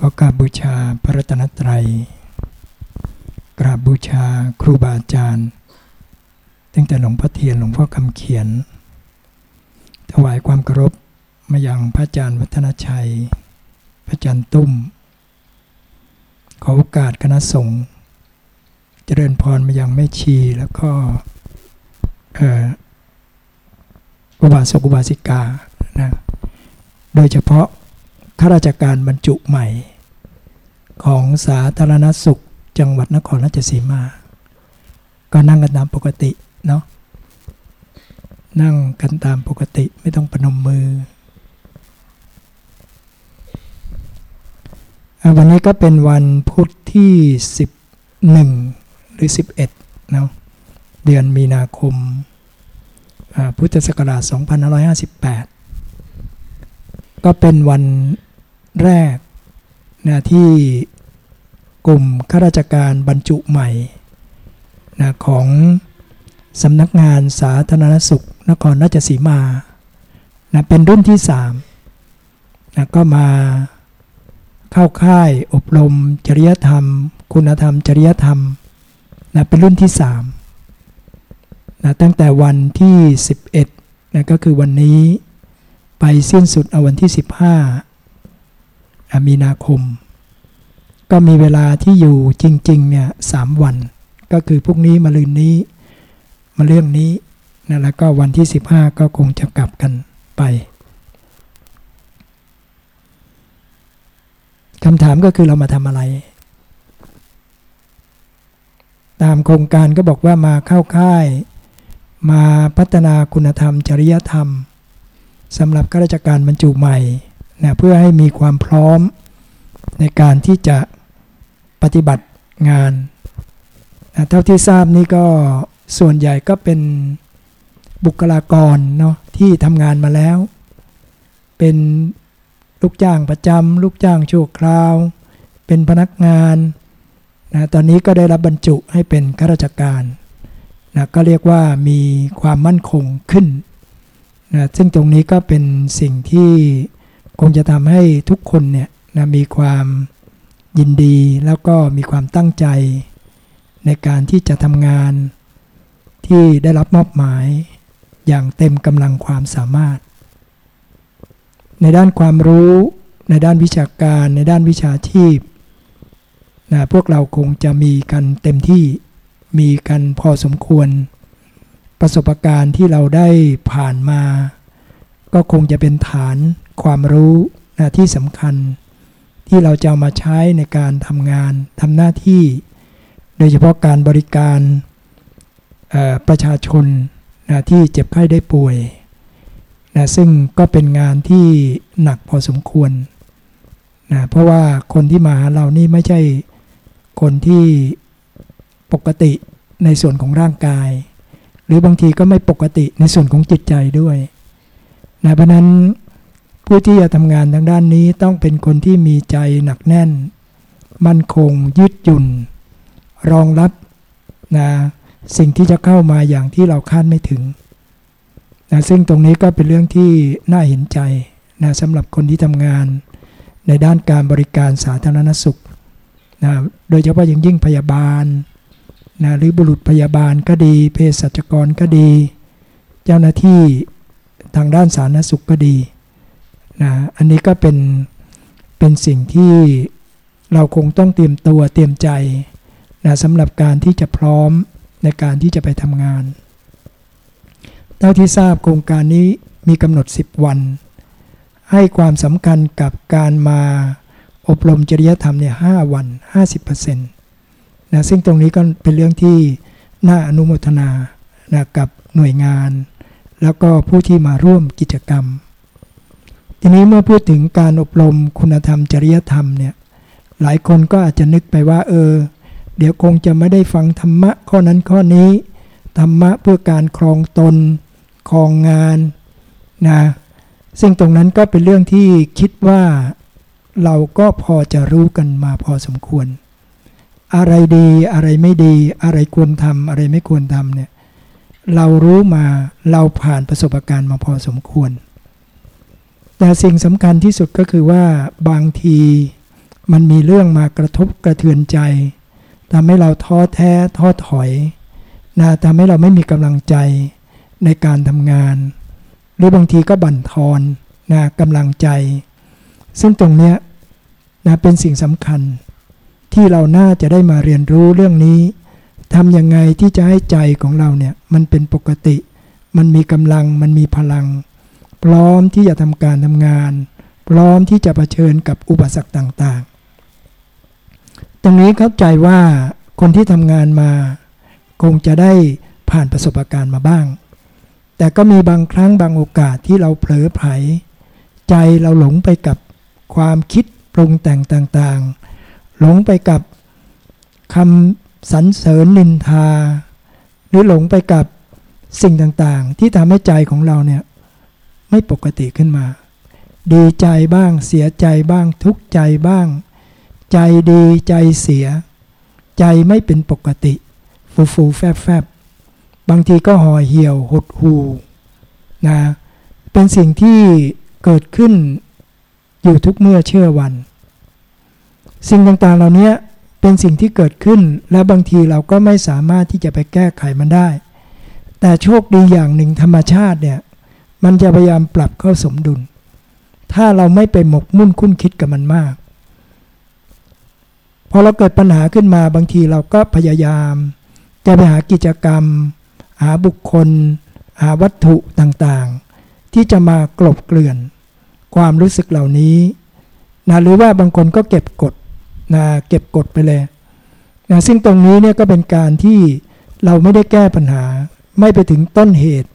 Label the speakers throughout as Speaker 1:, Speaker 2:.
Speaker 1: ก็กราบบูชาพระรัตนตรัย กราบบูชาครูบาอาจารย์ ตั้งแต่หลวงพ่อเทียนหลวงพ่อคำเขียน ถวายความเคารพมายังพระอาจารย์วัฒนชัย พระอาจารย์ตุ้ม ขอโอกาสคณะสงฆ์เจริญพรมายังแม่ชีแล้วก็อุบาสกอุบาสิกานะโดยเฉพาะ ข้าราชการบรรจุใหม่ ของสาธารณสุขจังหวัดนครราชสีมา ก็นั่งกันตามปกติเนาะนั่งกันตามปกติไม่ต้องปนมมือ วันนี้ก็เป็นวันพุธที่ 11 หรือ 11เนาะเดือนมีนาคม พุทธศักราช 2558 ก็เป็นวัน แรกนะที่กลุ่มข้าราชการบรรจุใหม่นะของสำนักงานสาธารณสุข นครราชสีมานะเป็นรุ่นที่3นะก็มาเข้าค่ายอบรมจริยธรรม คุณธรรม จริยธรรมนะเป็นรุ่นที่3นะตั้งแต่วันที่ 11นะก็คือวันนี้ไปสิ้นสุดเอาวันที่ 15 มีนาคม ก็มีเวลาที่อยู่จริงๆเนี่ยสามวัน ก็คือพรุ่งนี้มาลืนนี้มาเรื่องนี้นะแล้วก็วันที่ 15 ก็คงจะกลับกันไปคำถามก็คือเรามาทำอะไร ตามโครงการก็บอกว่ามาเข้าค่าย มาพัฒนาคุณธรรม จริยธรรมสำหรับข้าราชการบรรจุใหม่ นะเพื่อให้มีความพร้อมในการที่จะปฏิบัติงานนะเท่าที่ทราบนี่ก็ส่วนใหญ่ก็เป็นบุคลากรเนาะที่ทำงานมาแล้ว เป็นลูกจ้างประจำลูกจ้างชั่วคราว เป็นพนักงานนะตอนนี้ก็ได้รับบรรจุให้เป็นข้าราชการนะก็เรียกว่ามีความมั่นคงขึ้นนะซึ่งตรงนี้ก็เป็นสิ่งที่ คงจะทำให้ทุกคนเนี่ยนะมีความยินดีแล้วก็มีความตั้งใจในการที่จะทำงานที่ได้รับมอบหมายอย่างเต็มกำลังความสามารถ ในด้านความรู้ในด้านวิชาการ ในด้านวิชาชีพนะพวกเราคงจะมีกันเต็มที่มีกันพอสมควร ประสบการณ์ที่เราได้ผ่านมา ก็คงจะเป็นฐาน ความรู้นะที่สำคัญ ที่เราจะามาใช้ในการทำงานทำหน้าที่ โดยเฉพาะการบริการประชาชนนะที่เจ็บไข้ได้ป่วยนะซึ่งก็เป็นงานที่หนักพอสมควรนะเพราะว่าคนที่มาหาเรานี่ไม่ใช่คนที่ปกติในส่วนของร่างกาย หรือบางทีก็ไม่ปกติในส่วนของจิตใจด้วยนะเพราะนั้น ผู้ที่จะทำงานทางด้านนี้ต้องเป็นคนที่มีใจหนักแน่น มั่นคงยืดหยุ่น รองรับนะสิ่งที่จะเข้ามาอย่างที่เราคาดไม่ถึงนะซึ่งตรงนี้ก็เป็นเรื่องที่น่าเห็นใจนะสำหรับคนที่ทำงาน ในด้านการบริการสาธารณสุขนะโดยเฉพาะอย่างยิ่งพยาบาลนะหรือบุรุษพยาบาลก็ดีเภสัชกรก็ดี เจ้าหน้าที่ทางด้านสาธารณสุขก็ดี นะอันนี้ก็เป็นเป็นสิ่งที่เราคงต้องเตรียมตัวเตรียมใจนะสำหรับการที่จะพร้อมในการที่จะไปทำงาน เท่าที่ทราบโครงการนี้มีกำหนด 10 วัน ให้ความสำคัญกับการมาอบรมจริยธรรมเนี่ยหวัน 50%นะซึ่งตรงนี้ก็เป็นเรื่องที่น่าอนุโมทนานะกับหน่วยงาน แล้วก็ผู้ที่มาร่วมกิจกรรม ทีนี้เมื่อพูดถึงการอบรมคุณธรรมจริยธรรมเนี่ยหลายคนก็อาจจะนึกไปว่า เออ เดี๋ยวคงจะไม่ได้ฟังธรรมะข้อนั้นข้อนี้ธรรมะเพื่อการครองตนครองงานนะซึ่งตรงนั้นก็เป็นเรื่องที่คิดว่าเราก็พอจะรู้กันมาพอสมควร อะไรดีอะไรไม่ดี อะไรควรทำอะไรไม่ควรทำเนี่ยเรารู้มาเราผ่านประสบการณ์มาพอสมควร แต่สิ่งสำคัญที่สุดก็คือว่าบางทีมันมีเรื่องมากระทบกระเทือนใจทำให้เราท้อแท้ท้อถอยนะทำให้เราไม่มีกำลังใจในการทำงาน หรือบางทีก็บั่นทอนนะกำลังใจ ซึ่งตรงเนี้ยนะเป็นสิ่งสำคัญ ที่เราน่าจะได้มาเรียนรู้เรื่องนี้ทำยังไงที่จะให้ใจของเราเนี่ยมันเป็นปกติ มันมีกำลังมันมีพลัง พร้อมที่จะทำการทำงาน พร้อมที่จะะเผชิญกับอุปสรรคต่างๆ ตรงนี้เข้าใจว่าคนที่ทำงานมา คงจะได้ผ่านประสบการณ์มาบ้าง แต่ก็มีบางครั้งบางโอกาสที่เราเผลอไผลใจเราหลงไปกับความคิดปรุงแต่งต่างๆ หลงไปกับคำสรรเสริญนินทา หรือหลงไปกับสิ่งต่างๆ ที่ทำให้ใจของเราเนี่ย ไม่ปกติขึ้นมา ดีใจบ้างเสียใจบ้างทุกใจบ้าง ใจดีใจเสีย ใจไม่เป็นปกติ ฟูฟูแฟบแฟบบางทีก็ห่อเหี่ยวหดหูนะเป็นสิ่งที่เกิดขึ้นอยู่ทุกเมื่อเชื่อวัน สิ่งต่างๆเหล่านี้เป็นสิ่งที่เกิดขึ้นและบางทีเราก็ไม่สามารถที่จะไปแก้ไขมันได้ แต่โชคดีอย่างหนึ่งธรรมชาติเนี่ย มันจะพยายามปรับเข้าสมดุล ถ้าเราไม่ไปหมกมุ่นคุ้นคิดกับมันมาก พอเราเกิดปัญหาขึ้นมาบางทีเราก็พยายาม จะไปหากิจกรรม หาบุคคล หาวัตถุต่างๆ ที่จะมากลบเกลื่อน ความรู้สึกเหล่านี้นะหรือว่าบางคนก็เก็บกดนะเก็บกดไปเลยนะซึ่งตรงนี้เนี่ยก็เป็นการที่เราไม่ได้แก้ปัญหา ไม่ไปถึงต้นเหตุ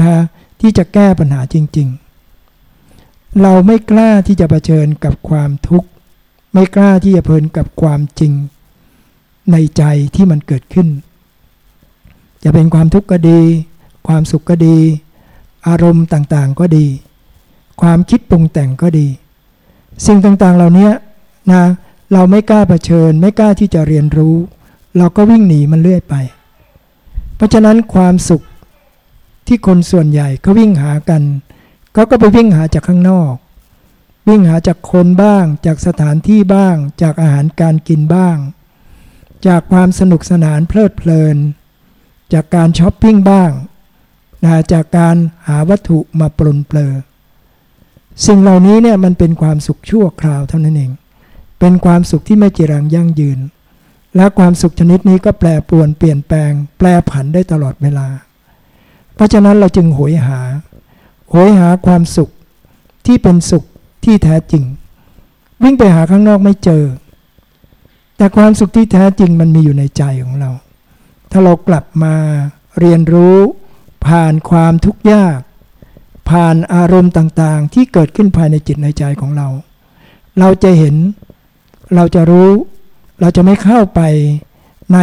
Speaker 1: นะ ที่จะแก้ปัญหาจริง ๆ เราไม่กล้าที่จะะเผชิญกับความทุกข์ ไม่กล้าที่จะเพลินกับความจริง ในใจที่มันเกิดขึ้น จะเป็นความทุกข์ก็ดี ความสุขก็ดี อารมณ์ต่างๆก็ดี ความคิดปรุงแต่งก็ดี สิ่งต่างๆเหล่านี้นะเราไม่กล้าเผชิญ ไม่กล้าที่จะเรียนรู้ เราก็วิ่งหนีมันเรื่อยไป เพราะฉะนั้นความสุข ที่คนส่วนใหญ่เขาวิ่งหากันเขาก็ไปวิ่งหาจากข้างนอก วิ่งหาจากคนบ้าง จากสถานที่บ้าง จากอาหารการกินบ้าง จากความสนุกสนานเพลิดเพลิน จากการช้อปปิ้งบ้างนะจากการหาวัตถุมาปลนเปลือสิ่งเหล่านี้เนี่ยมันเป็นความสุขชั่วคราวเท่านั้นเอง เป็นความสุขที่ไม่จีรังยั่งยืน และความสุขชนิดนี้ก็แปรปรวนเปลี่ยนแปลง แปรผันได้ตลอดเวลา เพราะฉะนั้นเราจึงโหยหา โหยหาความสุขที่เป็นสุขที่แท้จริง วิ่งไปหาข้างนอกไม่เจอ แต่ความสุขที่แท้จริงมันมีอยู่ในใจของเรา ถ้าเรากลับมาเรียนรู้ ผ่านความทุกข์ยาก ผ่านอารมณ์ต่างๆ ที่เกิดขึ้นภายในจิตในใจของเรา เราจะเห็น เราจะรู้ เราจะไม่เข้าไปใน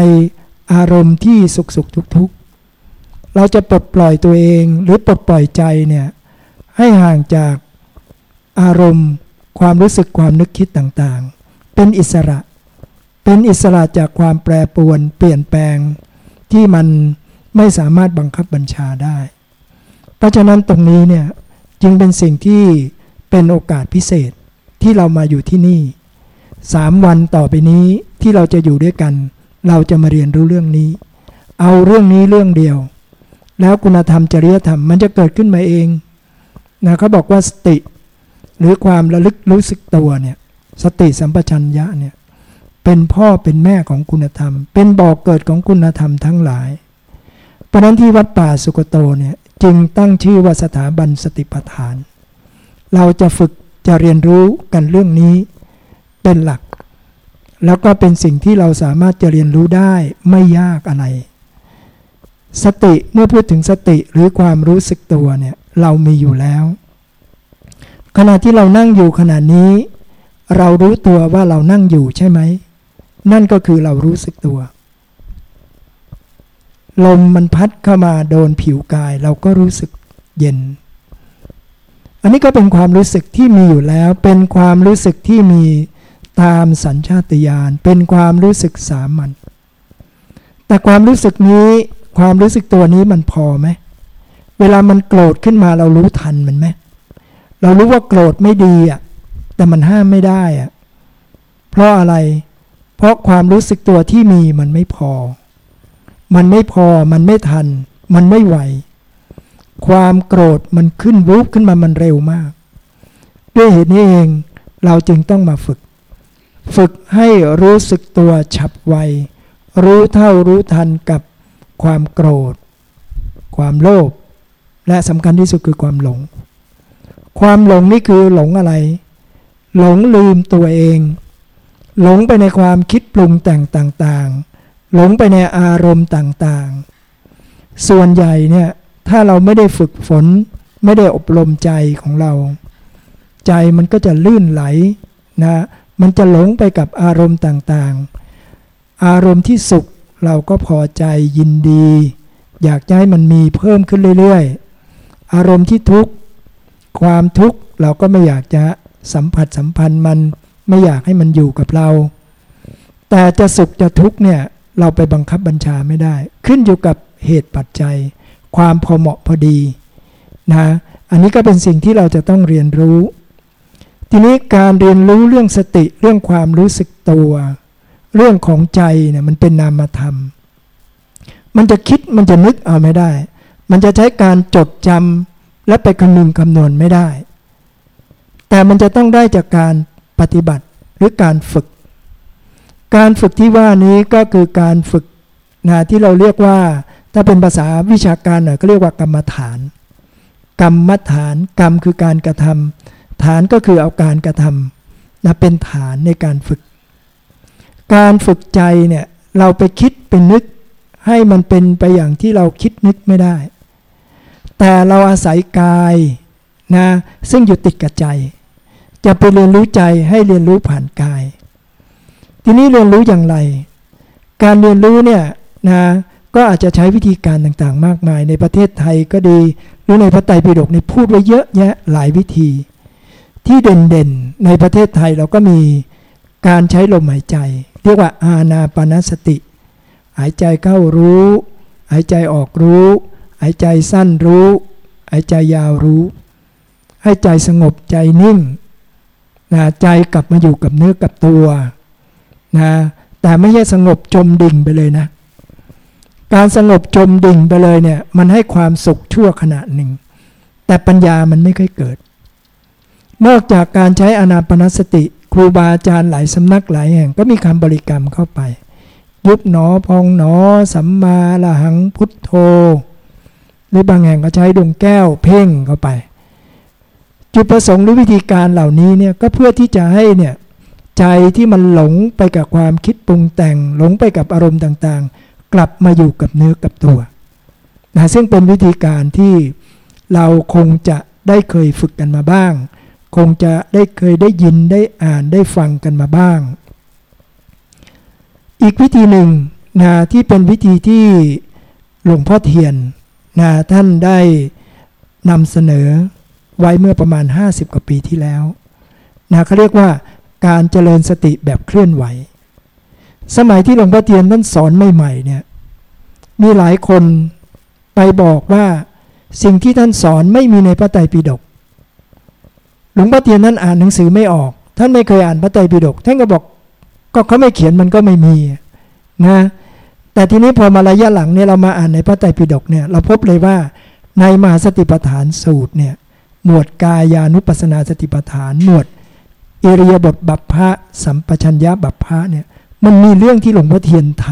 Speaker 1: อารมณ์ที่สุขสุขทุกทุก เราจะปลดปล่อยตัวเองหรือปลดปล่อยใจเนี่ยให้ห่างจากอารมณ์ ความรู้สึกความนึกคิดต่างๆ เป็นอิสระ เป็นอิสระจากความแปรปรวน เปลี่ยนแปลงที่มันไม่สามารถบังคับบัญชาได้ราะฉะนั้นตรงนี้เนี่ยจึงเป็นสิ่งที่เป็นโอกาสพิเศษที่เรามาอยู่ที่นี่สามวันต่อไปนี้ที่เราจะอยู่ด้วยกัน เราจะมาเรียนรู้เรื่องนี้ เอาเรื่องนี้เรื่องเดียว แล้วคุณธรรมจริยธรรมมันจะเกิดขึ้นมาเองนะเขาบอกว่าสติ หรือความระลึกรู้สึกตัวเนี่ยสติสัมปชัญญะเนี่ยเป็นพ่อเป็นแม่ของคุณธรรม เป็นบ่อกเกิดของคุณธรรมทั้งหลาย เพราะนั้นที่วัดป่าสุกโตเนี่ยจึงตั้งชื่อว่าสถาบันสติปัฏฐาน เราจะฝึกจะเรียนรู้กันเรื่องนี้เป็นหลัก แล้วก็เป็นสิ่งที่เราสามารถจะเรียนรู้ได้ไม่ยากอะไร สติเมื่อพูดถึงสติหรือความรู้สึกตัวเนี่ยเรามีอยู่แล้ว ขณะที่เรานั่งอยู่ขณะนี้ เรารู้ตัวว่าเรานั่งอยู่ใช่ไหม นั่นก็คือเรารู้สึกตัว ลมมันพัดเข้ามาโดนผิวกาย เราก็รู้สึกเย็น อันนี้ก็เป็นความรู้สึกที่มีอยู่แล้ว เป็นความรู้สึกที่มีตามสัญชาตญาณเป็นความรู้สึกสามัญแต่ความรู้สึกนี้ ความรู้สึกตัวนี้มันพอไหมเวลามันโกรธขึ้นมาเรารู้ทันมันไหมเรารู้ว่าโกรธไม่ดีอะ แต่มันห้ามไม่ได้อะ เพราะอะไร เพราะความรู้สึกตัวที่มีมันไม่พอ มันไม่พอ มันไม่ทัน มันไม่ไหว ความโกรธมันขึ้นวุบขึ้นมามันเร็วมาก ด้วยเหตุนี้เองเราจึงต้องมาฝึก ฝึกให้รู้สึกตัวฉับไว รู้เท่ารู้ทันกับ ความโกรธ ความโลภและสำคัญที่สุดคือความหลง ความหลงนี่คือหลงอะไร หลงลืมตัวเอง หลงไปในความคิดปรุงแต่งต่างๆ หลงไปในอารมณ์ต่างๆ ส่วนใหญ่เนี่ยถ้าเราไม่ได้ฝึกฝน ไม่ได้อบรมใจของเรา ใจมันก็จะลื่นไหลนะมันจะหลงไปกับอารมณ์ต่างๆ อารมณ์ที่สุข เราก็พอใจยินดี อยากจะให้มันมีเพิ่มขึ้นเรื่อยๆ อารมณ์ที่ทุกข์ความทุกข์เราก็ไม่อยากจะสัมผัสสัมพันธ์มันไม่อยากให้มันอยู่กับเรา แต่จะสุขจะทุกข์เนี่ยเราไปบังคับบัญชาไม่ได้ ขึ้นอยู่กับเหตุปัจจัย ความพอเหมาะพอดีนะอันนี้ก็เป็นสิ่งที่เราจะต้องเรียนรู้ ทีนี้การเรียนรู้เรื่องสติเรื่องความรู้สึกตัว เรื่องของใจเนี่ยมันเป็นนามธรรม มันจะคิดมันจะนึกเอาไม่ได้ มันจะใช้การจดจำและไปคำนึงคำนวณไม่ได้ แต่มันจะต้องได้จากการปฏิบัติหรือการฝึก การฝึกที่ว่านี้ก็คือการฝึกนะที่เราเรียกว่า ถ้าเป็นภาษาวิชาการหน่อยก็เรียกว่ากรรมฐาน กรรมฐานกรรมคือการกระทำฐานก็คือเอาการกระทำนะเป็นฐานในการฝึก การฝึกใจเนี่ยเราไปคิดเป็นนึกให้มันเป็นไปอย่างที่เราคิดนึกไม่ได้ แต่เราอาศัยกายนะซึ่งอยู่ติดกับใจ จะไปเรียนรู้ใจให้เรียนรู้ผ่านกาย ทีนี้เรียนรู้อย่างไร การเรียนรู้เนี่ยนะก็อาจจะใช้วิธีการต่างๆ มากมาย ในประเทศไทยก็ดี หรือในพระไตรปิฎกในพูดไว้เยอะแยะหลายวิธี ที่เด่นๆในประเทศไทยเราก็มีการใช้ลมหายใจ เรียกว่าอาณาปณสติ หายใจเข้ารู้ หายใจออกรู้ หายใจสั้นรู้ หายใจยาวรู้ ให้ใจสงบใจนิ่งนะใจกลับมาอยู่กับเนื้อกับตัวนะแต่ไม่ใช่สงบจมดิ่งไปเลยนะ การสงบจมดิ่งไปเลยเนี่ยมันให้ความสุขชั่วขณะหนึ่ง แต่ปัญญามันไม่ค่อยเกิด นอกจากการใช้อนาปนสติ ครูบาอาจารย์หลายสำนักหลายแห่งก็มีคำบริกรรมเข้าไป ยุบหนอพองหนอ สัมมาละหังพุทโธ หรือบางแห่งก็ใช้ดวงแก้วเพ่งเข้าไป จุดประสงค์หรือวิธีการเหล่านี้เนี่ยก็เพื่อที่จะให้เนี่ยใจที่มันหลงไปกับความคิดปรุงแต่ง หลงไปกับอารมณ์ต่างๆ กลับมาอยู่กับเนื้อกับตัวนะซึ่งเป็นวิธีการที่เราคงจะได้เคยฝึกกันมาบ้าง คงจะได้เคยได้ยินได้อ่านได้ฟังกันมาบ้าง อีกวิธีหนึ่งนะที่เป็นวิธีที่หลวงพ่อเทียนนะท่านได้นำเสนอไว้เมื่อประมาณ 50 กว่าปีที่แล้วนะเขาเรียกว่าการเจริญสติแบบเคลื่อนไหว สมัยที่หลวงพ่อเทียนท่านสอนใหม่ๆเนี่ยมีหลายคนไปบอกว่าสิ่งที่ท่านสอนไม่มีในพระไตรปิฎก หลวงพ่อเทียนนั้นอ่านหนังสือไม่ออก ท่านไม่เคยอ่านพระไตรปิฎกท่านก็บอกก็เขาไม่เขียนมันก็ไม่มีนะแต่ทีนี้พอมาระยะหลังเนี่ยเรามาอ่านในพระไตรปิฎกเนี่ยเราพบเลยว่าในมหาสติปัฏฐานสูตรเนี่ยหมวดกายานุปัสนาสติปัฏฐานหมวดอิริยาบถบัพพะสัมปชัญญะบัพพะเนี่ยมันมีเรื่องที่หลวงพ่อเทียนท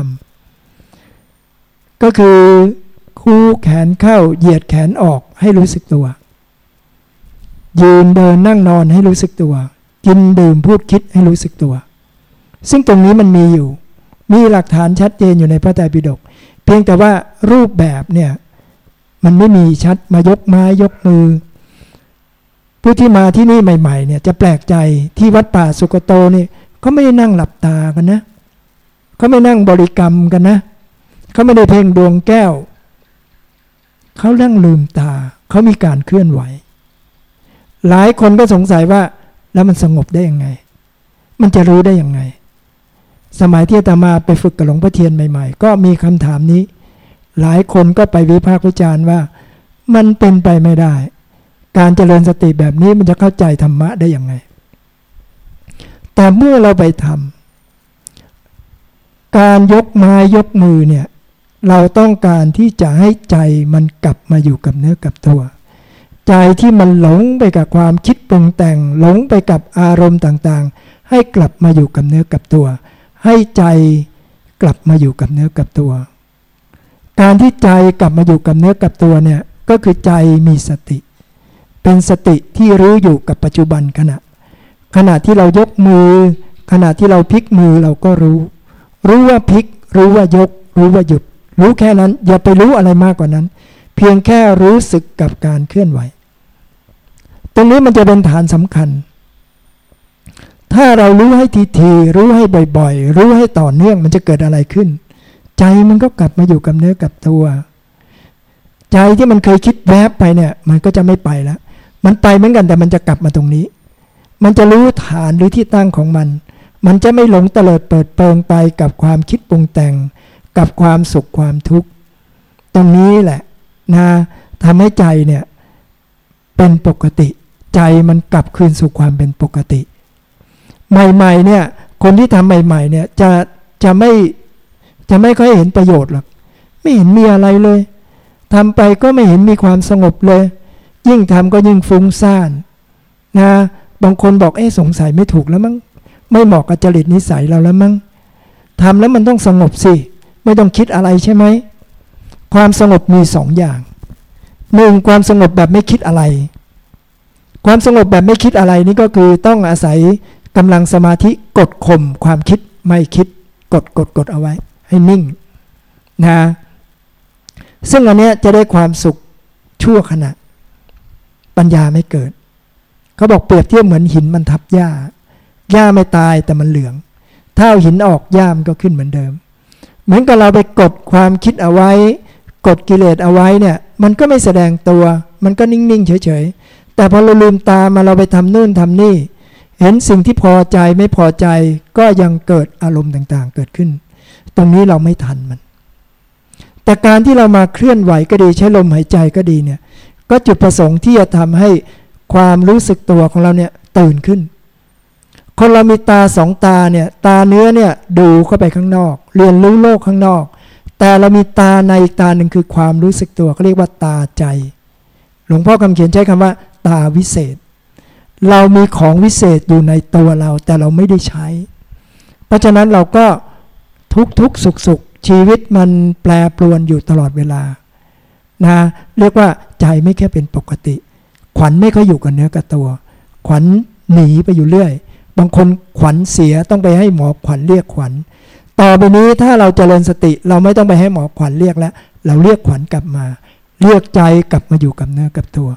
Speaker 1: ำก็คือคู่แขนเข้าเหยียดแขนออกให้รู้สึกตัว ยืนเดินนั่งนอนให้รู้สึกตัว กินดื่มพูดคิดให้รู้สึกตัว ซึ่งตรงนี้มันมีอยู่ มีหลักฐานชัดเจนอยู่ในพระไตรปิฎกเพียงแต่ว่ารูปแบบเนี่ยมันไม่มีชัดมายกไม้ยกมือ ผู้ที่มาที่นี่ใหม่ ๆ เนี่ยจะแปลกใจที่วัดป่าสุกโตนี่เขาไม่ได้นั่งหลับตากันนะเขาไม่นั่งบริกรรมกันนะเขาไม่ได้เพ่งดวงแก้วเขานั่งลืมตาเขามีการเคลื่อนไหว หลายคนก็สงสัยว่าแล้วมันสงบได้ยังไง มันจะรู้ได้ยังไง สมัยที่อาตมาไปฝึกกับหลวงพ่อเทียนใหม่ ๆ ก็มีคำถามนี้ หลายคนก็ไปวิพากษ์วิจารณ์ว่า มันเป็นไปไม่ได้ การเจริญสติแบบนี้มันจะเข้าใจธรรมะได้ยังไง แต่เมื่อเราไปทำการยกไม้ยกมือเนี่ย เราต้องการที่จะให้ใจมันกลับมาอยู่กับเนื้อกับตัว ใจที่มันหลงไปกับความคิดปรุงแต่ง หลงไปกับอารมณ์ต่างๆ ให้กลับมาอยู่กับเนื้อกับตัว ให้ใจกลับมาอยู่กับเนื้อกับตัว การที่ใจกลับมาอยู่กับเนื้อกับตัวเนี่ยก็คือใจมีสติ เป็นสติที่รู้อยู่กับปัจจุบันขณะ ขณะที่เรายกมือ ขณะที่เราพลิกมือเราก็รู้ รู้ว่าพลิก รู้ว่ายก รู้ว่าหยุด รู้แค่นั้น อย่าไปรู้อะไรมากกว่านั้น พียงแค่รู้สึกกับการเคลื่อนไหว ตรงนี้มันจะเป็นฐานสำคัญ ถ้าเรารู้ให้ทีทีรู้ให้บ่อยๆ รู้ให้ต่อเนื่องมันจะเกิดอะไรขึ้น ใจมันก็กลับมาอยู่กับเนื้อกับตัว ใจที่มันเคยคิดแวบไปเนี่ย มันก็จะไม่ไปแล้ว มันไปเหมือนกันแต่มันจะกลับมาตรงนี้ มันจะรู้ฐานหรือที่ตั้งของมัน มันจะไม่หลงเตลิดเปิดเปิงไปกับความคิดปรุงแต่ง กับความสุขความทุกข์ ตรงนี้แหละ นะทำให้ใจเนี่ยเป็นปกติ ใจมันกลับคืนสู่ความเป็นปกติ ใหม่ๆเนี่ยคนที่ทำใหม่ๆเนี่ยจะจะไม่จะไม่ค่อยเห็นประโยชน์หรอกไม่เห็นมีอะไรเลยทำไปก็ไม่เห็นมีความสงบเลย ยิ่งทำก็ยิ่งฟุ้งซ่านนะบางคนบอกเอ๊สงสัยไม่ถูกแล้วมั้งไม่เหมาะกับจริตนิสัยเราแล้วมั้งทำแล้วมันต้องสงบสิ ไม่ต้องคิดอะไรใช่ไหม ความสงบมีสองอย่างหนึ่งความสงบแบบไม่คิดอะไร ความสงบแบบไม่คิดอะไรนี่ก็คือต้องอาศัยกำลังสมาธิกดข่มความคิดไม่คิดกดกดกดเอาไว้ ให้นิ่งนะซึ่งอันเนี้ยจะได้ความสุขชั่วขณะ ปัญญาไม่เกิด เขาบอกเปรียบเทียบเหมือนหินมันทับหญ้าหญ้าไม่ตายแต่มันเหลือง ถ้าเอาหินออกหญ้ามันก็ขึ้นเหมือนเดิม เหมือนกับเราไปกดความคิดเอาไว้ กดกิเลสเอาไว้เนี่ย มันก็ไม่แสดงตัว มันก็นิ่ง ๆ เฉย ๆ แต่พอเราลืมตามาเราไปทำนู่นทำนี่ เห็นสิ่งที่พอใจไม่พอใจก็ยังเกิดอารมณ์ต่างๆ เกิดขึ้น ตรงนี้เราไม่ทันมัน แต่การที่เรามาเคลื่อนไหวก็ดีใช้ลมหายใจก็ดีเนี่ย ก็จุดประสงค์ที่จะทำให้ความรู้สึกตัวของเราเนี่ยตื่นขึ้น คนเรามีตาสองตาเนี่ย ตาเนื้อเนี่ยดูเข้าไปข้างนอก เรียนรู้โลกข้างนอก แต่เรามีตาในอีกตาหนึ่งคือความรู้สึกตัวเขาเรียกว่าตาใจ หลวงพ่อคำเขียนใช้คำว่า ตาวิเศษ เรามีของวิเศษอยู่ในตัวเรา แต่เราไม่ได้ใช้ เพราะฉะนั้นเราก็ทุกทุกสุขสุขชีวิตมันแปรปรวนอยู่ตลอดเวลานะเรียกว่าใจไม่แค่เป็นปกติ ขวัญไม่ค่อยอยู่กับเนื้อกับตัว ขวัญหนีไปอยู่เรื่อย บางคนขวัญเสียต้องไปให้หมอขวัญเรียกขวัญ ต่อไปนี้ถ้าเราเจริญสติ เราไม่ต้องไปให้หมอขวัญเรียกแล้ว เราเรียกขวัญกลับมา เรียกใจกลับมาอยู่กับเนื้อกับตัว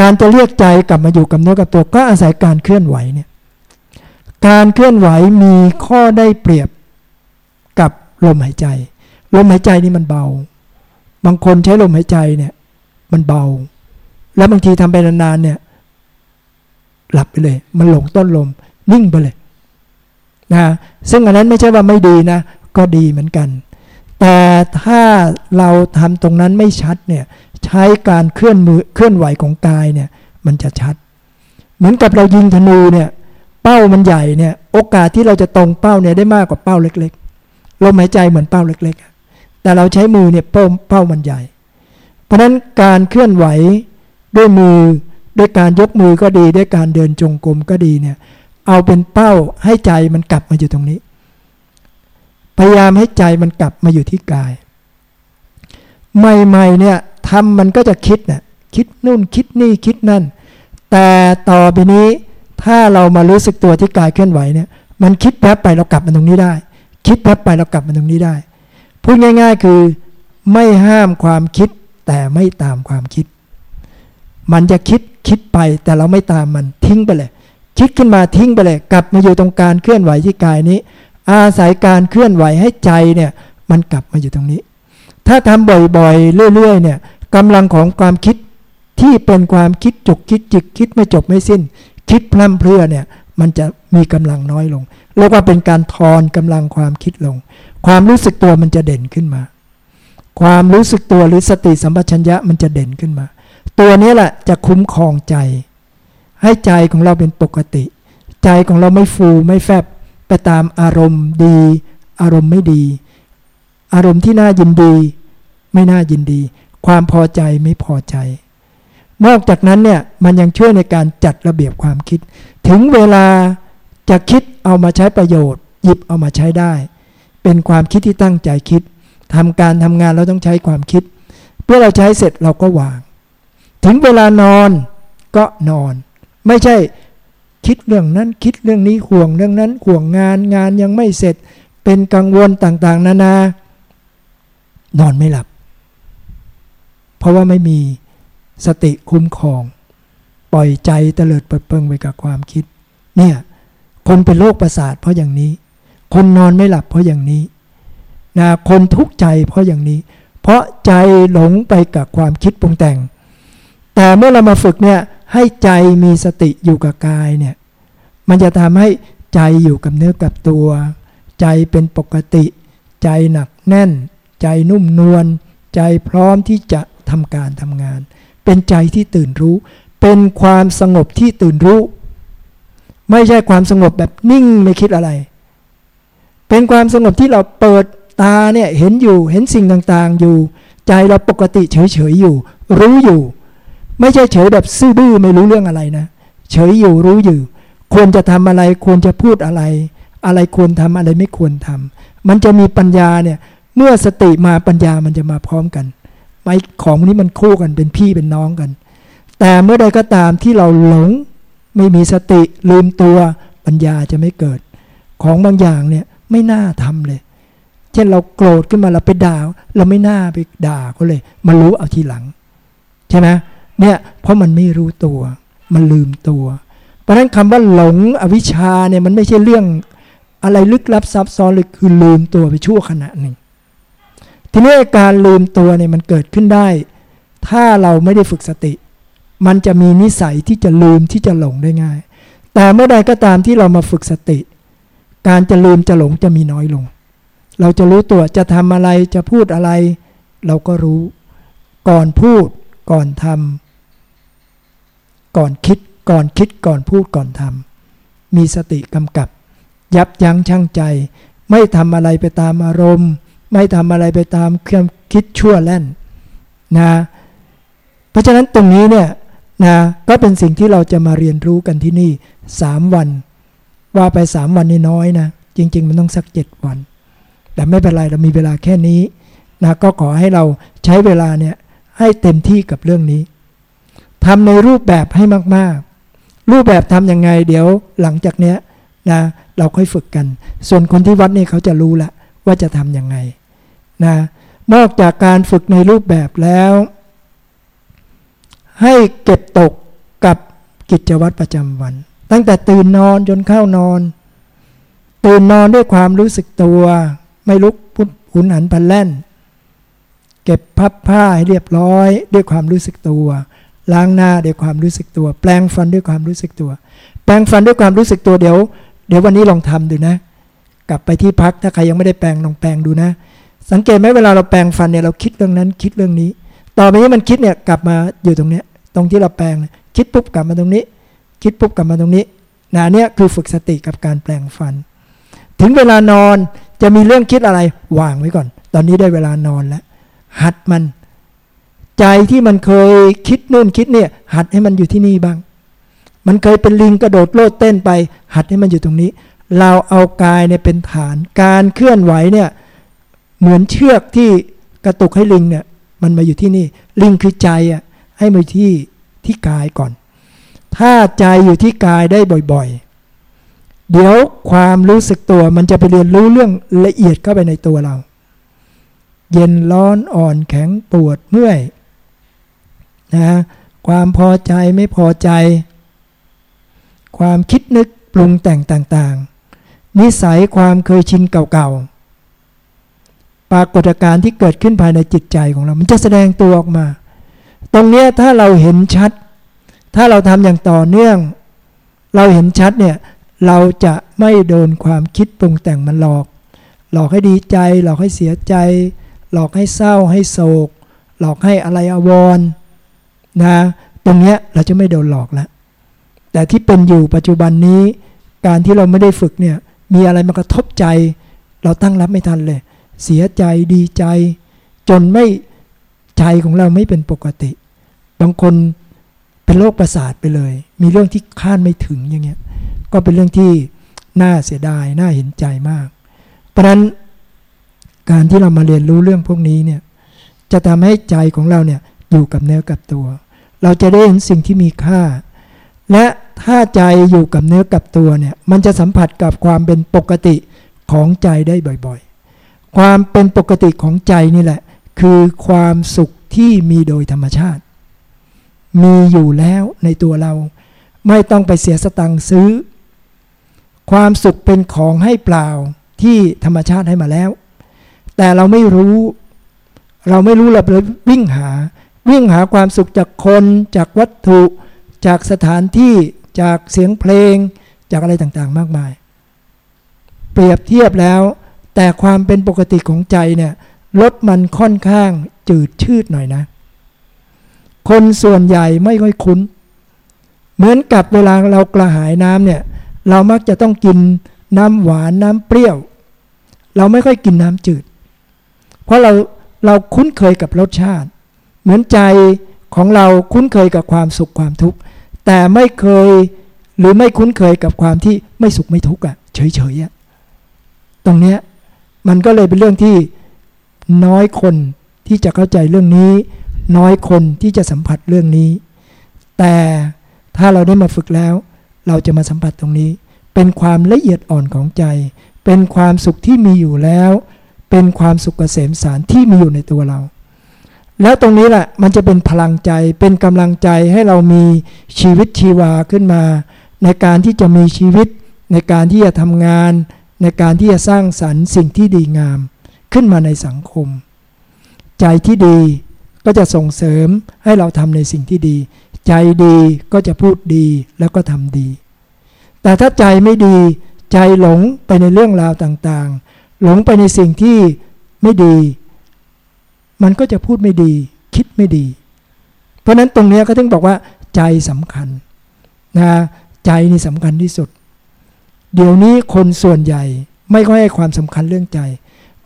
Speaker 1: การจะเรียกใจกลับมาอยู่กับเนื้อกับตัว ก็อาศัยการเคลื่อนไหวเนี่ยการเคลื่อนไหวมีข้อได้เปรียบกับลมหายใจ ลมหายใจนี่มันเบา บางคนใช้ลมหายใจเนี่ย มันเบา แล้วบางทีทำไปนานๆเนี่ย หลับไปเลย มันหลงต้นลม นิ่งไปเลย นะซึ่งอันนั้นไม่ใช่ว่าไม่ดีนะ ก็ดีเหมือนกัน แต่ถ้าเราทำตรงนั้นไม่ชัดเนี่ยใช้การเคลื่อนมือเคลื่อนไหวของกายเนี่ยมันจะชัด เหมือนกับเรายิงธนูเนี่ยเป้ามันใหญ่เนี่ยโอกาสที่เราจะตรงเป้าเนี่ยได้มากกว่าเป้าเล็กๆลมหายใจเหมือนเป้าเล็กๆ แต่เราใช้มือเนี่ยเป้าเป้ามันใหญ่ เพราะฉะนั้นการเคลื่อนไหวด้วยมือด้วยการยกมือก็ดีด้วยการเดินจงกรมก็ดีเนี่ย เอาเป็นเป้าให้ใจมันกลับมาอยู่ตรงนี้ พยายามให้ใจมันกลับมาอยู่ที่กาย ใหม่ๆเนี่ยทำมันก็จะคิดนะ่ะคิดนู่นคิดนี่คิดนั่น แต่ต่อไปนี้ถ้าเรามารู้สึกตัวที่กายเคลื่อนไหวเนี่ย มันคิดแป๊บไปเรากลับมาตรงนี้ได้ คิดแป๊บไปเรากลับมาตรงนี้ได้ พูดง่าย ๆ คือไม่ห้ามความคิดแต่ไม่ตามความคิด มันจะคิดคิดไปแต่เราไม่ตามมันทิ้งไปเลย คิดขึ้นมาทิ้งไปเลย กลับมาอยู่ตรงการเคลื่อนไหวที่กายนี้ อาศัยการเคลื่อนไหวให้ใจเนี่ยมันกลับมาอยู่ตรงนี้ ถ้าทำบ่อยๆ เรื่อย ๆ เนี่ยกำลังของความคิดที่เป็นความคิดจุกคิดจิกคิดไม่จบไม่สิ้น คิดพล่ำเพรื่อเนี่ยมันจะมีกำลังน้อยลงเรียกว่าเป็นการทอนกำลังความคิดลง ความรู้สึกตัวมันจะเด่นขึ้นมา ความรู้สึกตัวหรือสติสัมปชัญญะมันจะเด่นขึ้นมา ตัวนี้แหละจะคุ้มครองใจ ให้ใจของเราเป็นปกติ ใจของเราไม่ฟูไม่แฟบไปตามอารมณ์ดี อารมณ์ไม่ดี อารมณ์ที่น่ายินดี ไม่น่ายินดี ความพอใจไม่พอใจ นอกจากนั้นเนี่ยมันยังช่วยในการจัดระเบียบความคิด ถึงเวลาจะคิดเอามาใช้ประโยชน์ หยิบเอามาใช้ได้ เป็นความคิดที่ตั้งใจคิดทำการทำงานเราต้องใช้ความคิดเมื่อเราใช้เสร็จเราก็วาง ถึงเวลานอนก็นอน ไม่ใช่คิดเรื่องนั้นคิดเรื่องนี้ห่วงเรื่องนั้นห่วงงานงานยังไม่เสร็จเป็นกังวลต่างๆ นานานอนไม่หลับ เพราะว่าไม่มีสติคุ้มครอง ปล่อยใจเตลิดเปิดเปิงไปกับความคิด เนี่ยคนเป็นโรคประสาทเพราะอย่างนี้ คนนอนไม่หลับเพราะอย่างนี้นะคนทุกข์ใจเพราะอย่างนี้ เพราะใจหลงไปกับความคิดปรุงแต่ง แต่เมื่อเรามาฝึกเนี่ย ให้ใจมีสติอยู่กับกายเนี่ยมันจะทำให้ใจอยู่กับเนื้อกับตัว ใจเป็นปกติ ใจหนักแน่น ใจนุ่มนวลใจพร้อมที่จะทำการทำงาน เป็นใจที่ตื่นรู้ เป็นความสงบที่ตื่นรู้ ไม่ใช่ความสงบแบบนิ่งไม่คิดอะไร เป็นความสงบที่เราเปิดตาเนี่ยเห็นอยู่เห็นสิ่งต่างๆอยู่ ใจเราปกติเฉยๆอยู่ รู้อยู่ ไม่ใช่เฉยแบบซื่อบื้อไม่รู้เรื่องอะไรนะ เฉยอยู่รู้อยู่ ควรจะทำอะไรควรจะพูดอะไร อะไรควรทำอะไรไม่ควรทำมันจะมีปัญญาเนี่ยเมื่อสติมาปัญญามันจะมาพร้อมกันไอ้ของนี้มันคู่กันเป็นพี่เป็นน้องกัน แต่เมื่อใดก็ตามที่เราหลง ไม่มีสติลืมตัวปัญญาจะไม่เกิด ของบางอย่างเนี่ยไม่น่าทำเลย เช่นเราโกรธขึ้นมาเราไปด่า เราไม่น่าไปด่าเขาเลย มารู้เอาทีหลัง ใช่ไหม เนี่ยเพราะมันไม่รู้ตัว มันลืมตัว เพราะฉะนั้นคำว่าหลงอวิชชาเนี่ยมันไม่ใช่เรื่องอะไรลึกลับซับซ้อนเลยคือลืมตัวไปชั่วขณะหนึ่ง ทีนี้การลืมตัวเนี่ยมันเกิดขึ้นได้ ถ้าเราไม่ได้ฝึกสติ มันจะมีนิสัยที่จะลืมที่จะหลงได้ง่าย แต่เมื่อใดก็ตามที่เรามาฝึกสติ การจะลืมจะหลงจะมีน้อยลง เราจะรู้ตัวจะทำอะไรจะพูดอะไร เราก็รู้ ก่อนพูดก่อนทำ ก่อนคิดก่อนคิดก่อนพูดก่อนทำมีสติกำกับ ยับยั้งชั่งใจ ไม่ทำอะไรไปตามอารมณ์ ไม่ทำอะไรไปตามเครื่องคิดชั่วแล่นนะเพราะฉะนั้นตรงนี้เนี่ยนะก็เป็นสิ่งที่เราจะมาเรียนรู้กันที่นี่สามวัน ว่าไปสามวันนี่น้อยนะ จริง ๆ มันต้องสักเจ็ดวัน แต่ไม่เป็นไรเรามีเวลาแค่นี้นะก็ขอให้เราใช้เวลาเนี่ยให้เต็มที่กับเรื่องนี้ ทำในรูปแบบให้มาก ๆ รูปแบบทำยังไง เดี๋ยวหลังจากเนี้ยนะเราค่อยฝึกกัน ส่วนคนที่วัดนี่เขาจะรู้ละว่าจะทำยังไงนะนอกจากการฝึกในรูปแบบแล้ว ให้เก็บตกกับกิจวัตรประจำวัน ตั้งแต่ตื่นนอนจนเข้านอน ตื่นนอนด้วยความรู้สึกตัว ไม่ลุกพุทหุนหันพันแล่น เก็บพับผ้าให้เรียบร้อยด้วยความรู้สึกตัว ล้างหน้าด้วยความรู้สึกตัว แปลงฟันด้วยความรู้สึกตัว แปลงฟันด้วยความรู้สึกตัวเดี๋ยว เดี๋ยววันนี้ลองทำดูนะ กลับไปที่พักถ้าใครยังไม่ได้แปลงลองแปลงดูนะ สังเกตไหมเวลาเราแปลงฟันเนี่ยเราคิดเรื่องนั้นคิดเรื่องนี้ ต่อไปนี้มันคิดเนี่ยกลับมาอยู่ตรงเนี้ยตรงที่เราแปลงคิดปุ๊บกลับมาตรงนี้ คิดปุ๊บกลับมาตรงนี้นะเนี่ยคือฝึกสติกับการแปลงฟัน ถึงเวลานอนจะมีเรื่องคิดอะไรวางไว้ก่อน ตอนนี้ได้เวลานอนแล้วหัดมัน ใจที่มันเคยคิดนู่นคิดเนี่ย หัดให้มันอยู่ที่นี่บ้าง มันเคยเป็นลิงกระโดดโลดเต้นไป หัดให้มันอยู่ตรงนี้ เราเอากายเนี่ยเป็นฐาน การเคลื่อนไหวเนี่ยเหมือนเชือกที่กระตุกให้ลิงเนี่ยมันมาอยู่ที่นี่ ลิงคือใจอะให้มาที่ที่กายก่อน ถ้าใจอยู่ที่กายได้บ่อยๆ เดี๋ยวความรู้สึกตัวมันจะไปเรียนรู้เรื่องละเอียดเข้าไปในตัวเรา เย็นร้อนอ่อนแข็งปวดเมื่อย นะความพอใจไม่พอใจ ความคิดนึกปรุงแต่งต่างๆ นิสัยความเคยชินเก่าๆ ปรากฏการณ์ที่เกิดขึ้นภายในจิตใจของเรา มันจะแสดงตัวออกมา ตรงนี้ถ้าเราเห็นชัด ถ้าเราทำอย่างต่อเนื่อง เราเห็นชัดเนี่ย เราจะไม่โดนความคิดปรุงแต่งมันหลอก หลอกให้ดีใจ หลอกให้เสียใจ หลอกให้เศร้าให้โศก หลอกให้อะไรอววร นะตรงเนี้ยเราจะไม่โดนหลอกแล้วแต่ที่เป็นอยู่ปัจจุบันนี้ การที่เราไม่ได้ฝึกเนี่ยมีอะไรมากระทบใจ เราตั้งรับไม่ทันเลย เสียใจดีใจ จนไม่ใจของเราไม่เป็นปกติ บางคนเป็นโรคประสาทไปเลย มีเรื่องที่คาดไม่ถึงอย่างเงี้ยก็เป็นเรื่องที่น่าเสียดายน่าเห็นใจมาก เพราะนั้นการที่เรามาเรียนรู้เรื่องพวกนี้เนี่ยจะทำให้ใจของเราเนี่ยอยู่กับเนื้อกับตัว เราจะได้เห็นสิ่งที่มีค่า และถ้าใจอยู่กับเนื้อกับตัวเนี่ย มันจะสัมผัสกับความเป็นปกติของใจได้บ่อยๆ ความเป็นปกติของใจนี่แหละ คือความสุขที่มีโดยธรรมชาติ มีอยู่แล้วในตัวเรา ไม่ต้องไปเสียสตังค์ซื้อ ความสุขเป็นของให้เปล่าที่ธรรมชาติให้มาแล้ว แต่เราไม่รู้ เราไม่รู้เราเลยวิ่งหา วิ่งหาความสุขจากคนจากวัตถุ จากสถานที่จากเสียงเพลง จากอะไรต่างๆ มากมาย เปรียบเทียบแล้ว แต่ความเป็นปกติของใจเนี่ยรถมันค่อนข้างจืดชืดหน่อยนะ คนส่วนใหญ่ไม่ค่อยคุ้น เหมือนกับเวลาเรากระหายน้ำเนี่ย เรามักจะต้องกินน้ำหวานน้ำเปรี้ยว เราไม่ค่อยกินน้ำจืด เพราะเราเราคุ้นเคยกับรสชาติ เหมือนใจของเราคุ้นเคยกับความสุขความทุกข์แต่ไม่เคยหรือไม่คุ้นเคยกับความที่ไม่สุขไม่ทุกข์อะเฉยๆอะตรงเนี้ยมันก็เลยเป็นเรื่องที่น้อยคนที่จะเข้าใจเรื่องนี้ น้อยคนที่จะสัมผัสเรื่องนี้ แต่ถ้าเราได้มาฝึกแล้ว เราจะมาสัมผัสตรงนี้ เป็นความละเอียดอ่อนของใจ เป็นความสุขที่มีอยู่แล้ว เป็นความสุขเกษมสารที่มีอยู่ในตัวเรา แล้วตรงนี้แหละมันจะเป็นพลังใจเป็นกำลังใจให้เรามีชีวิตชีวาขึ้นมา ในการที่จะมีชีวิต ในการที่จะทำงาน ในการที่จะสร้างสรรค์สิ่งที่ดีงาม ขึ้นมาในสังคม ใจที่ดีก็จะส่งเสริมให้เราทำในสิ่งที่ดี ใจดีก็จะพูดดีแล้วก็ทำดี แต่ถ้าใจไม่ดี ใจหลงไปในเรื่องราวต่างๆ หลงไปในสิ่งที่ไม่ดี มันก็จะพูดไม่ดี คิดไม่ดี เพราะนั้นตรงนี้ก็ต้องบอกว่า ใจสำคัญนะใจนี่สำคัญที่สุด เดี๋ยวนี้คนส่วนใหญ่ ไม่ค่อยให้ความสำคัญเรื่องใจ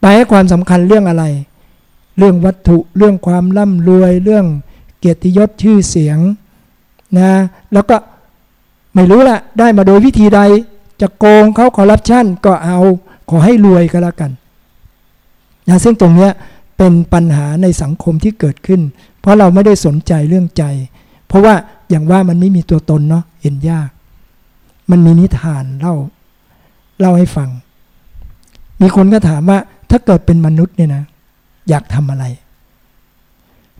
Speaker 1: ไปให้ความสำคัญเรื่องอะไร เรื่องวัตถุเรื่องความร่ำรวยเรื่องเกียรติยศชื่อเสียงนะแล้วก็ไม่รู้ละได้มาโดยวิธีใดจะโกงเขาคอร์รัปชันก็เอาขอให้รวยก็แล้วกันนะซึ่งตรงเนี้ย เป็นปัญหาในสังคมที่เกิดขึ้น เพราะเราไม่ได้สนใจเรื่องใจ เพราะว่าอย่างว่ามันไม่มีตัวตนเนาะเห็นยาก มันมีนิทานเล่าเล่าให้ฟัง มีคนก็ถามว่าถ้าเกิดเป็นมนุษย์เนี่ยนะ อยากทำอะไร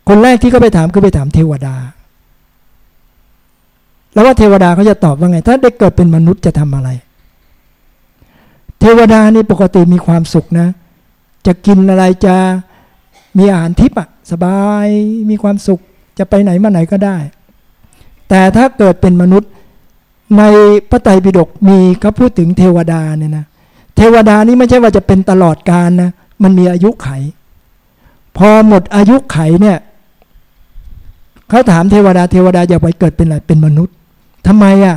Speaker 1: คนแรกที่เขาไปถามคือไปถามเทวดา แล้วว่าเทวดาเขาจะตอบว่าไง ถ้าได้เกิดเป็นมนุษย์จะทำอะไร เทวดานี่ปกติมีความสุขนะ จะกินอะไรจะ มีอาหารทิพย์สบายมีความสุขจะไปไหนมาไหนก็ได้ แต่ถ้าเกิดเป็นมนุษย์ในพระไตรปิฎกมีเขาพูดถึงเทวดาเนี่ยนะเทวดานี่ไม่ใช่ว่าจะเป็นตลอดกาลนะมันมีอายุไข พอหมดอายุไขเนี่ยเขาถามเทวดาเทวดาอยากไปเกิดเป็นอะไรเป็นมนุษย์ทำไมอะ่ะ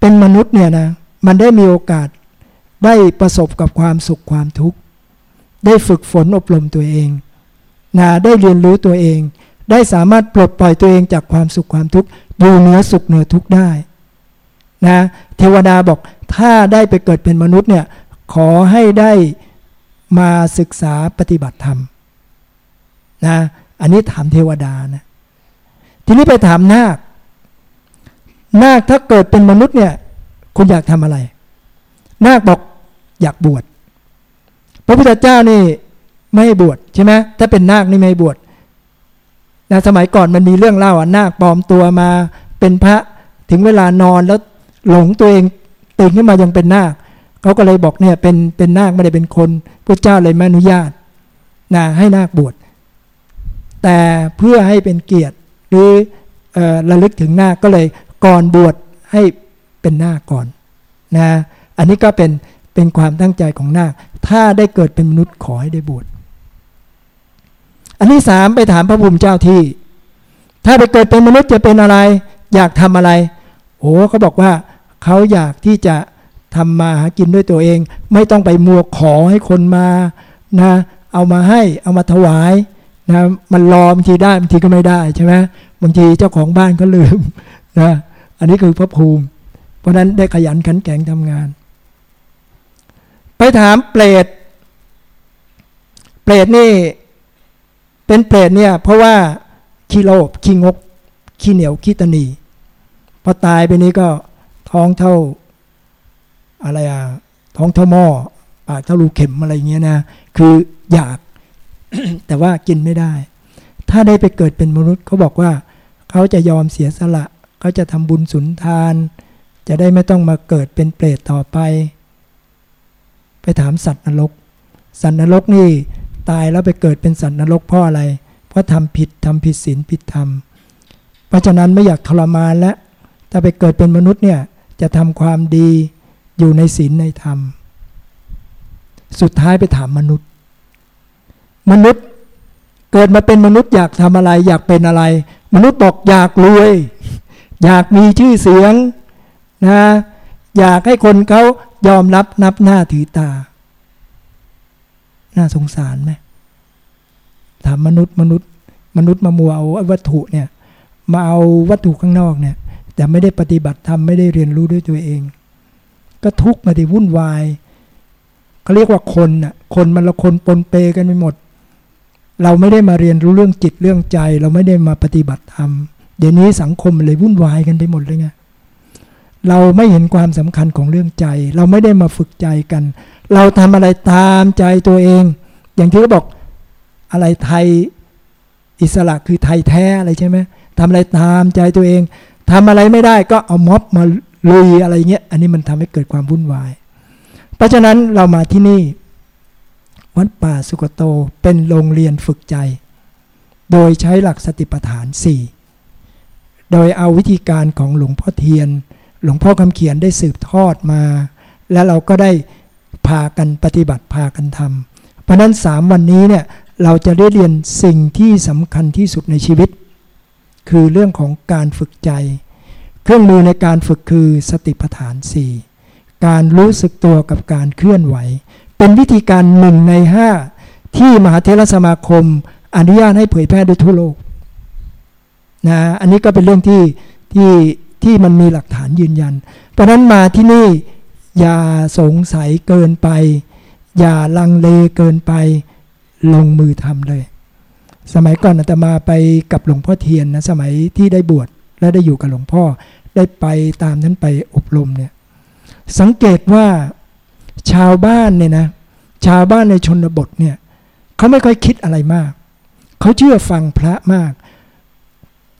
Speaker 1: เป็นมนุษย์เนี่ยนะมันได้มีโอกาสได้ประสบกับความสุขความทุกข์ ได้ฝึกฝนอบรมตัวเองนะได้เรียนรู้ตัวเอง ได้สามารถปลดปล่อยตัวเองจากความสุขความทุกข์อยู่เหนือสุขเหนือทุกข์ได้นะเทวดาบอกถ้าได้ไปเกิดเป็นมนุษย์เนี่ยขอให้ได้มาศึกษาปฏิบัติธรรมนะอันนี้ถามเทวดานะทีนี้ไปถามนาคนาคถ้าเกิดเป็นมนุษย์เนี่ย คุณอยากทำอะไร นาคบอกอยากบวช พระพุทธเจ้านี่ไม่ให้บวชใช่ไหมถ้าเป็นนาคนี่ไม่ให้บวชนะสมัยก่อนมันมีเรื่องเล่าอะนาคปลอมตัวมาเป็นพระถึงเวลานอนแล้วหลงตัวเองตื่นขึ้นมายังเป็นนาคเขาก็เลยบอกเนี่ยเป็นเป็นนาคไม่ได้เป็นคนพระเจ้าเลยไม่อนุญาตนะให้นาคบวชแต่เพื่อให้เป็นเกียรติหรือระลึกถึงนาคก็เลยก่อนบวชให้เป็นนาคก่อนนะอันนี้ก็เป็นเป็นความตั้งใจของนาค ถ้าได้เกิดเป็นมนุษย์ขอให้ได้บวชอันที่สามไปถามพระภูมิเจ้าที่ ถ้าไปเกิดเป็นมนุษย์จะเป็นอะไร อยากทำอะไร โอ้เขาบอกว่าเขาอยากที่จะทำมาหากินด้วยตัวเอง ไม่ต้องไปมัวขอให้คนมานะเอามาให้เอามาถวายนะมันรอบางทีได้บางทีก็ไม่ได้ใช่ไหมบางทีเจ้าของบ้านก็ลืมนะอันนี้คือพระภูมิ เพราะนั้นได้ขยันขันแข็งทำงาน ไปถามเปรต เปรตนี่ เป็นเปรตเนี่ย เพราะว่าขี้โลภขี้งกขี้เหนียวขี้ตนีพอตายไปนี้ก็ท้องเท่า อะไรอะท้องเท่าหม้อปากเท่ารูเข็มอะไรเงี้ยนะ คืออยาก แต่ว่ากินไม่ได้ ถ้าได้ไปเกิดเป็นมนุษย์เขาบอกว่า เขาจะยอมเสียสละ เขาจะทำบุญสุนทาน จะได้ไม่ต้องมาเกิดเป็นเปรตต่อไป ไปถามสัตว์นรก สัตว์นรกนี่ตายแล้วไปเกิดเป็นสัตว์นรกเพราะอะไร เพราะทำผิดทำผิดศีลผิดธรรม เพราะฉะนั้นไม่อยากทรมานและถ้าไปเกิดเป็นมนุษย์เนี่ยจะทำความดีอยู่ในศีลในธรรม สุดท้ายไปถามมนุษย์ มนุษย์เกิดมาเป็นมนุษย์อยากทำอะไร อยากเป็นอะไร มนุษย์บอกอยากรวย อยากมีชื่อเสียงนะ อยากให้คนเขายอมรับนับหน้าถือตา น่าสงสารไหมถามมนุษย์มนุษย์ มนุษย์มามัวเอาวัตถุเนี่ย มาเอาวัตถุข้างนอกเนี่ย แต่ไม่ได้ปฏิบัติธรรมไม่ได้เรียนรู้ด้วยตัวเอง ก็ทุกข์มาดิวุ่นวายเขาเรียกว่าคนน่ะคนมันละคนปนเปกันไปหมด เราไม่ได้มาเรียนรู้เรื่องจิตเรื่องใจ เราไม่ได้มาปฏิบัติธรรมเดี๋ยวนี้สังคมเลยวุ่นวายกันไปหมดเลยไง เราไม่เห็นความสำคัญของเรื่องใจ เราไม่ได้มาฝึกใจกัน เราทำอะไรตามใจตัวเอง อย่างที่เขาบอกอะไรไทยอิสระคือไทยแท้อะไรใช่ไหมทำอะไรตามใจตัวเองทำอะไรไม่ได้ก็เอาม็อบมาลุยอะไรเงี้ยอันนี้มันทำให้เกิดความวุ่นวาย เพราะฉะนั้นเรามาที่นี่วัดป่าสุกโตเป็นโรงเรียนฝึกใจ โดยใช้หลักสติปัฏฐาน 4 โดยเอาวิธีการของหลวงพ่อเทียน หลวงพ่อคำเขียนได้สืบทอดมา และเราก็ได้พากันปฏิบัติพากันทำเพราะนั้นสามวันนี้เนี่ยเราจะได้เรียนสิ่งที่สำคัญที่สุดในชีวิต คือเรื่องของการฝึกใจ เครื่องมือในการฝึกคือสติปัฏฐาน 4 การรู้สึกตัวกับการเคลื่อนไหว เป็นวิธีการหนึ่งในห้าที่มหาเทรสมาคม อนุญาตให้เผยแพร่โดยทั่วโลกนะอันนี้ก็เป็นเรื่องที่ที่ ที่มันมีหลักฐานยืนยัน เพราะนั้นมาที่นี่อย่าสงสัยเกินไป อย่าลังเลเกินไป ลงมือทำเลย สมัยก่อนอาตมาไปกับหลวงพ่อเทียนนะสมัยที่ได้บวชและได้อยู่กับหลวงพ่อได้ไปตามนั้นไปอบรมเนี่ยสังเกตว่าชาวบ้านเนี่ยนะชาวบ้านในชนบทเนี่ยเขาไม่ค่อยคิดอะไรมาก เขาเชื่อฟังพระมาก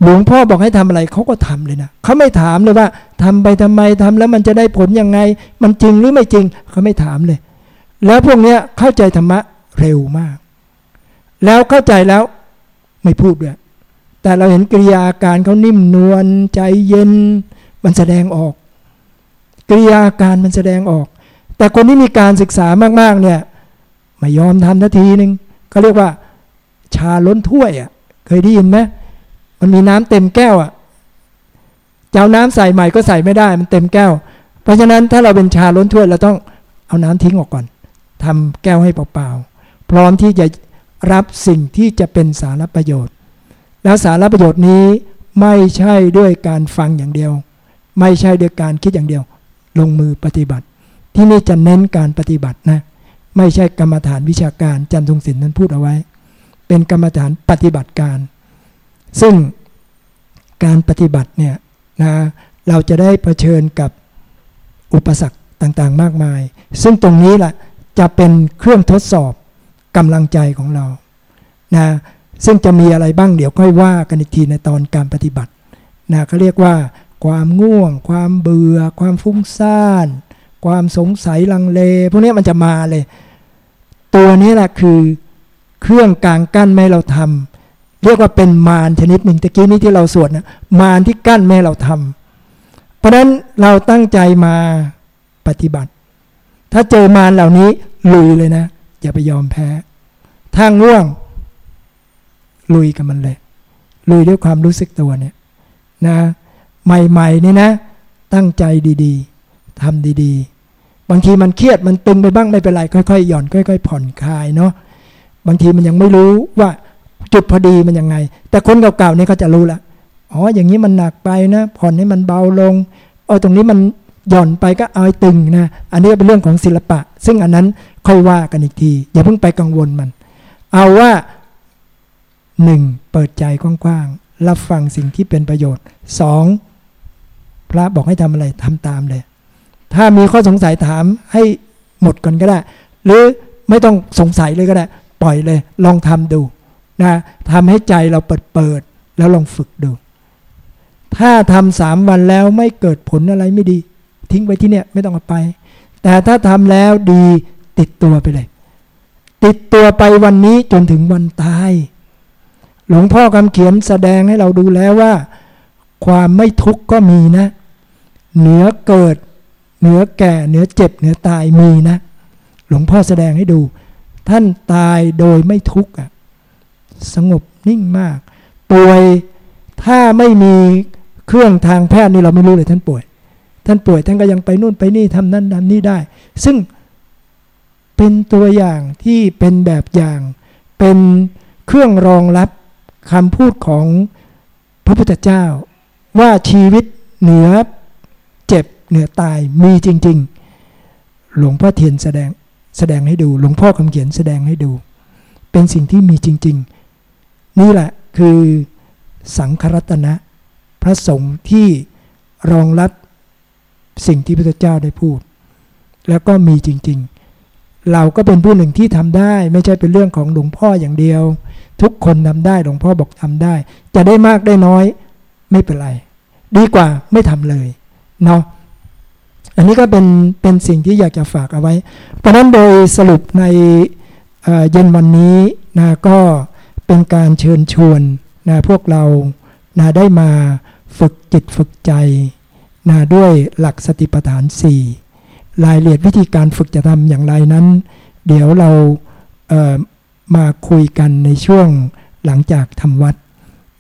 Speaker 1: หลวงพ่อบอกให้ทำอะไรเขาก็ทำเลยนะเขาไม่ถามเลยว่าทำไปทำไมทำแล้วมันจะได้ผลยังไง มันจริงหรือไม่จริงเขาไม่ถามเลย แล้วพวกเนี้ยเข้าใจธรรมะเร็วมาก แล้วเข้าใจแล้วไม่พูดด้วยแต่เราเห็นกิริยาการเขานิ่มนวลใจเย็น มันแสดงออก กิริยาการมันแสดงออก แต่คนที่มีการศึกษามากๆเนี่ยไม่ยอมทำนาทีหนึ่งเขาเรียกว่า ชาล้นถ้วยอะเคยได้ยินไหม มันมีน้ำเต็มแก้วอะเจ้าน้ำใส่ใหม่ก็ใส่ไม่ได้มันเต็มแก้ว เพราะฉะนั้นถ้าเราเป็นชาล้นถ้วยเราต้องเอาน้ำทิ้งออกก่อนทำแก้วให้เปล่าๆพร้อมที่จะรับสิ่งที่จะเป็นสารประโยชน์ แล้วสารประโยชน์นี้ไม่ใช่ด้วยการฟังอย่างเดียว ไม่ใช่ด้วยการคิดอย่างเดียว ลงมือปฏิบัติ ที่นี่จะเน้นการปฏิบัตินะไม่ใช่กรรมฐานวิชาการจันทรงศิลป์นั้นพูดเอาไว้ เป็นกรรมฐานปฏิบัติการ ซึ่งการปฏิบัติเนี่ยนะเราจะได้เผชิญกับอุปสรรคต่างๆ มากมาย ซึ่งตรงนี้แหละจะเป็นเครื่องทดสอบกำลังใจของเรานะซึ่งจะมีอะไรบ้างเดี๋ยวค่อยว่ากันอีกทีในตอนการปฏิบัตินะเขาเรียกว่า ความง่วง ความเบื่อ ความฟุ้งซ่าน ความสงสัยลังเล พวกนี้มันจะมาเลย ตัวนี้แหละคือเครื่องกลางกั้นไม่เราทำ เรียกว่าเป็นมารชนิดหนึ่งตะกี้นี้ที่เราสวดนะมารที่กั้นไม่เราทำเพราะฉะนั้นเราตั้งใจมาปฏิบัติ ถ้าเจอมารเหล่านี้ลุยเลยนะ อย่าไปยอมแพ้ ถ้าง่วง ลุยกับมันเลย ลุยด้วยความรู้สึกตัวเนี่ยนะใหม่ๆนี่นะตตั้งใจดีๆทำดีๆ บางทีมันเครียดมันตึงไปบ้างไม่เป็นไรค่อยๆหย่อนค่อย ๆ ผ่อนคลายเนาะบางทีมันยังไม่รู้ว่า จุดพอดีมันยังไง แต่คนเก่าๆนี่เขาจะรู้ละอ๋ออย่างนี้มันหนักไปนะ ผ่อนให้มันเบาลงเออตรงนี้มันหย่อนไปก็เอาตึงนะ อันนี้เป็นเรื่องของศิลปะ ซึ่งอันนั้นค่อยว่ากันอีกที อย่าเพิ่งไปกังวลมัน เอาว่าหนึ่งเปิดใจกว้างๆ รับฟังสิ่งที่เป็นประโยชน์สองพระบอกให้ทำอะไรทำตามเลย ถ้ามีข้อสงสัยถามให้หมดก่อนก็ได้ หรือไม่ต้องสงสัยเลยก็ได้ ปล่อยเลย ลองทำดู นะทำให้ใจเราเปิดเปิดแล้วลองฝึกดู ถ้าทำสามวันแล้วไม่เกิดผลอะไรไม่ดี ทิ้งไว้ที่เนี่ยไม่ต้องเอาไป แต่ถ้าทำแล้วดีติดตัวไปเลย ติดตัวไปวันนี้จนถึงวันตาย หลวงพ่อคำเขียนแสดงให้เราดูแล้วว่า ความไม่ทุกข์ก็มีนะ เหนือเกิด เหนือแก่ เหนือเจ็บ เหนือตายมีนะ หลวงพ่อแสดงให้ดู ท่านตายโดยไม่ทุกข์อะ สงบนิ่งมาก ป่วยถ้าไม่มีเครื่องทางแพทย์นี่เราไม่รู้เลยท่านป่วย ท่านป่วยท่านก็ยังไปนู่นไปนี่ทำนั่นทำนี่ได้ ซึ่งเป็นตัวอย่างที่เป็นแบบอย่าง เป็นเครื่องรองรับคำพูดของพระพุทธเจ้า ว่าชีวิตเหนือเจ็บเหนือตายมีจริง ๆ หลวงพ่อเทียนแสดงแสดงให้ดู หลวงพ่อคำเขียนแสดงให้ดู เป็นสิ่งที่มีจริง ๆ นี่แหละคือสังครัตนะ พระสงฆ์ที่รองรับสิ่งที่พระเจ้าได้พูด แล้วก็มีจริง ๆ เราก็เป็นผู้หนึ่งที่ทำได้ ไม่ใช่เป็นเรื่องของหลวงพ่ออย่างเดียว ทุกคนทำได้หลวงพ่อบอกทำได้ จะได้มากได้น้อยไม่เป็นไร ดีกว่าไม่ทำเลยเนาะอันนี้ก็เป็นเป็นสิ่งที่อยากจะฝากเอาไว้ เพราะนั้นโดยสรุปในเย็นวันนี้นะก็ เป็นการเชิญชวนนะพวกเรานะได้มาฝึกจิตฝึกใจนะด้วยหลักสติปัฏฐาน 4 รายละเอียดวิธีการฝึกจะทำอย่างไรนั้น เดี๋ยวเราเมาคุยกันในช่วงหลังจากทำวัด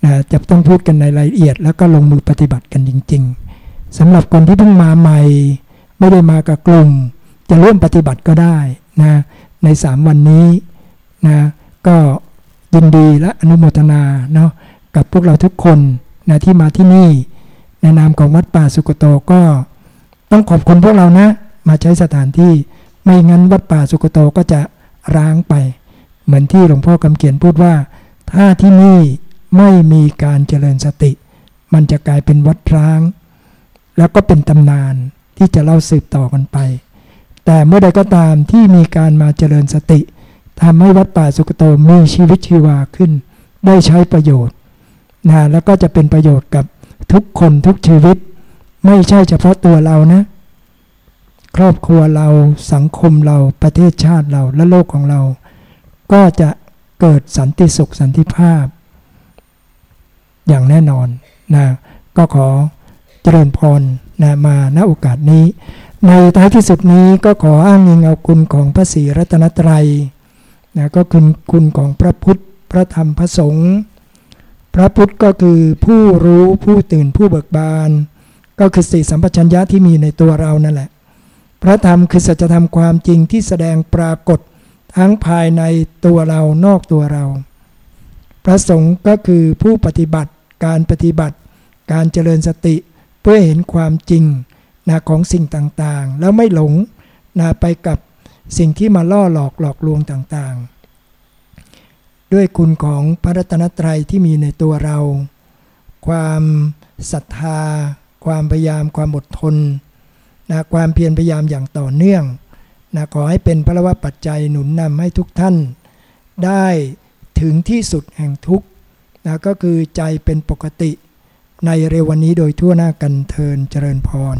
Speaker 1: นะจะต้องพูดกันในรายละเอียด แล้วก็ลงมือปฏิบัติกันจริง ๆสำหรับคนที่เพิ่งมาใหม่ ไม่ได้มากับกลุ่ม จะร่วมปฏิบัติก็ได้นะในสามวันนี้นะก็ ยินดีและอนุโมทนาเนาะกับพวกเราทุกคนนะที่มาที่นี่ในนามของวัดป่าสุกโตก็ต้องขอบคุณพวกเรานะ มาใช้สถานที่ไม่งั้นวัดป่าสุกโตก็จะร้างไป เหมือนที่หลวงพ่อคำเขียนพูดว่า ถ้าที่นี่ไม่มีการเจริญสติ มันจะกลายเป็นวัดร้าง แล้วก็เป็นตำนานที่จะเล่าสืบต่อกันไป แต่เมื่อใดก็ตามที่มีการมาเจริญสติ ทำให้วัดป่าสุกโตมีชีวิตชีวาขึ้น ได้ใช้ประโยชน์นะแล้วก็จะเป็นประโยชน์กับทุกคนทุกชีวิต ไม่ใช่เฉพาะตัวเรานะ ครอบครัวเราสังคมเราประเทศชาติเราและโลกของเรา ก็จะเกิดสันติสุขสันติภาพ อย่างแน่นอนนะก็ขอเจริญพรนะมาณโอกาสนี้ ในท้ายที่สุดนี้ก็ขออ้างอิงเอาคุณของพระศรีรัตนตรัย นะก็คือคุณของพระพุทธ พระธรรมพระสงฆ์พระพุทธก็คือผู้รู้ผู้ตื่นผู้เบิกบาน ก็คือสี่สัมปชัญญะที่มีในตัวเรานั่นแหละ พระธรรมคือสัจธรรมความจริงที่แสดงปรากฏทั้งภายในตัวเรานอกตัวเรา พระสงฆ์ก็คือผู้ปฏิบัติการปฏิบัติ การเจริญสติเพื่อเห็นความจริงนะของสิ่งต่างๆ แล้วไม่หลงนะไปกับ สิ่งที่มาล่อหลอกหลอกลวงต่างๆ ด้วยคุณของพระรัตนตรัยที่มีในตัวเรา ความศรัทธา ความพยายามความอดทนนะความเพียรพยายามอย่างต่อเนื่องนะขอให้เป็นพระวปัจจัยหนุนนำให้ทุกท่าน ได้ถึงที่สุดแห่งทุกนะก็คือใจเป็นปกติในเร็ววันนี้โดยทั่วหน้ากันเทินเจริญพร